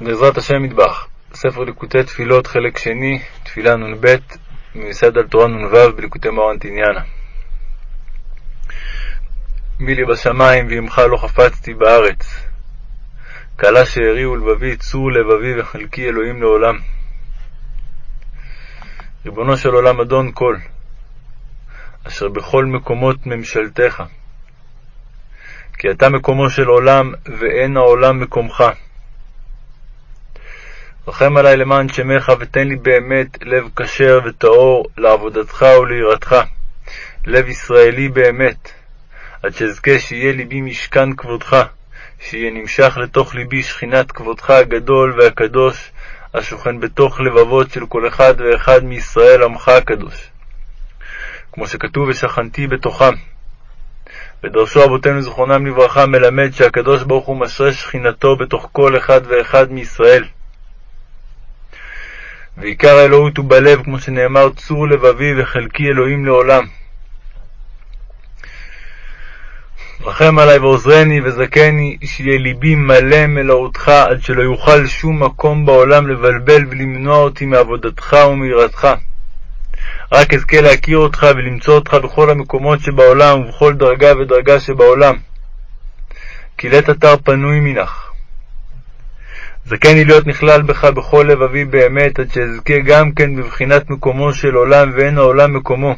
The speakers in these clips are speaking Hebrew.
בעזרת השם מטבח, ספר ליקוטי תפילות, חלק שני, תפילה נ"ב, מיסד על תורה נ"ו בליקוטי מרן תניאנה. מי לי בשמיים ועמך לא חפצתי בארץ. כלה שארי ולבבי, צור לבבי וחלקי אלוהים לעולם. ריבונו של עולם, אדון כל, אשר בכל מקומות ממשלתך. כי אתה מקומו של עולם, ואין העולם מקומך. רחם עלי למען שמך, ותן לי באמת לב כשר וטהור לעבודתך וליראתך, לב ישראלי באמת, עד שאזכה שיהיה ליבי משכן כבודך, שיהיה נמשך לתוך ליבי שכינת כבודך הגדול והקדוש, השוכן בתוך לבבות של כל אחד ואחד מישראל עמך הקדוש. כמו שכתוב, ושכנתי בתוכם. ודרשו אבותינו זכרונם לברכה מלמד שהקדוש ברוך הוא משרה שכינתו בתוך כל אחד ואחד מישראל. ועיקר האלוהות הוא בלב, כמו שנאמר, צור לבבי וחלקי אלוהים לעולם. רחם עלי ועוזרני וזכני, שיהיה ליבי מלא מלאותך, עד שלא יוכל שום מקום בעולם לבלבל ולמנוע אותי מעבודתך ומיראתך. רק אזכה להכיר אותך ולמצוא אותך בכל המקומות שבעולם ובכל דרגה ודרגה שבעולם. כי לית אתר פנוי מנך. זכני להיות נכלל בך בכל לבבי באמת, עד שאזכה גם כן בבחינת מקומו של עולם, ואין העולם מקומו.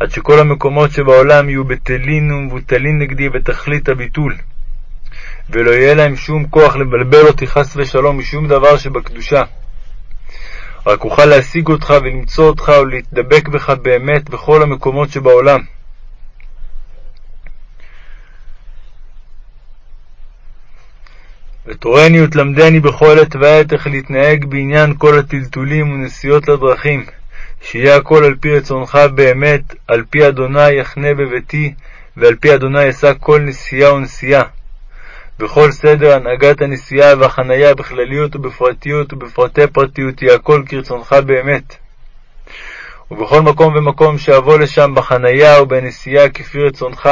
עד שכל המקומות שבעולם יהיו בטלין ומבוטלין נגדי בתכלית הביטול. ולא יהיה להם שום כוח לבלבל אותי חס ושלום משום דבר שבקדושה. רק אוכל להשיג אותך ולמצוא אותך ולהתדבק בך באמת בכל המקומות שבעולם. ותורני ותלמדני בכל עת ועת איך להתנהג בעניין כל הטלטולים ונסיעות לדרכים, שיהיה הכל על פי רצונך באמת, על פי אדוני יחנה בביתי, ועל פי אדוני אשא כל נסיעה ונסיעה. בכל סדר הנהגת הנסיעה והחניה בכלליות ובפרטיות ובפרטי פרטיות יהיה הכל כרצונך באמת. ובכל מקום ומקום שאבוא לשם בחניה ובנסיעה כפי רצונך,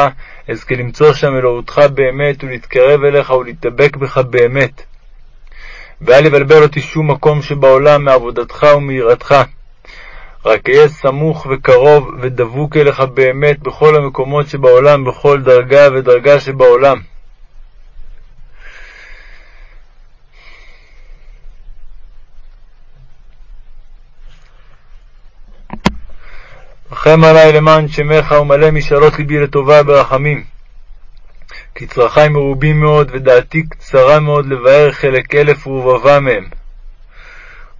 אזכה למצוא שם אלוהותך באמת, ולהתקרב אליך ולהתדבק בך באמת. ואל יבלבל אותי שום מקום שבעולם מעבודתך ומיראתך. רק אהיה סמוך וקרוב ודבוק אליך באמת בכל המקומות שבעולם, בכל דרגה ודרגה שבעולם. רחם עלי למען שמך ומלא משאלות ליבי לטובה ברחמים. כי צרכי מרובים מאוד ודעתי קצרה מאוד לבאר חלק אלף ורבבה מהם.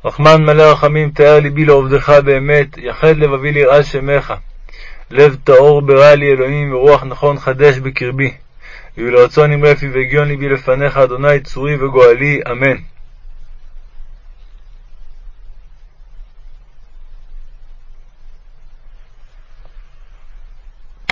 רחמן מלא רחמים תאר ליבי לעובדך באמת, יחד לבבי ליראה שמך. לב טהור ברע לי אלוהים ורוח נכון חדש בקרבי. ויהי לרצון עם רפי והגיון ליבי לפניך, אדוני צורי וגואלי, אמן.